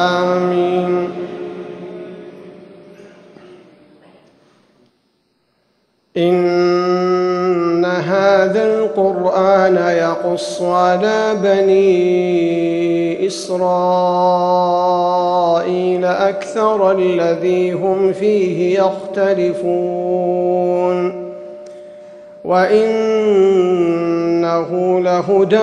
آمين. إن هذا القرآن يقص على بني إسرائيل أكثر الذي هم فيه يختلفون. وإنه لهدى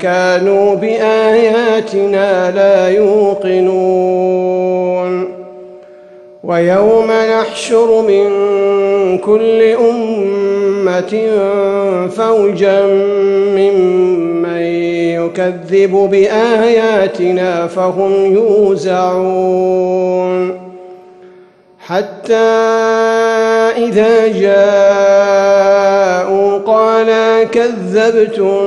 كانوا بآياتنا لا يوقنون. ويوم نحشر من كل أمة فوجا ممن يكذب بآياتنا فهم يوزعون. حتى إذا جاءوا قال كذبتم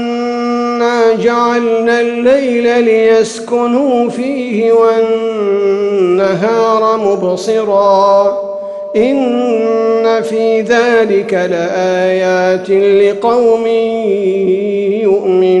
جعلنا الليل ليسكنوا فيه والنهار مبصرا. إن في ذلك لآيات لقوم يؤمنون.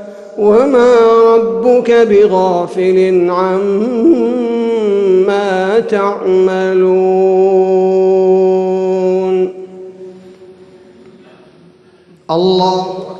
وما ربك بغافل عما تعملون. الله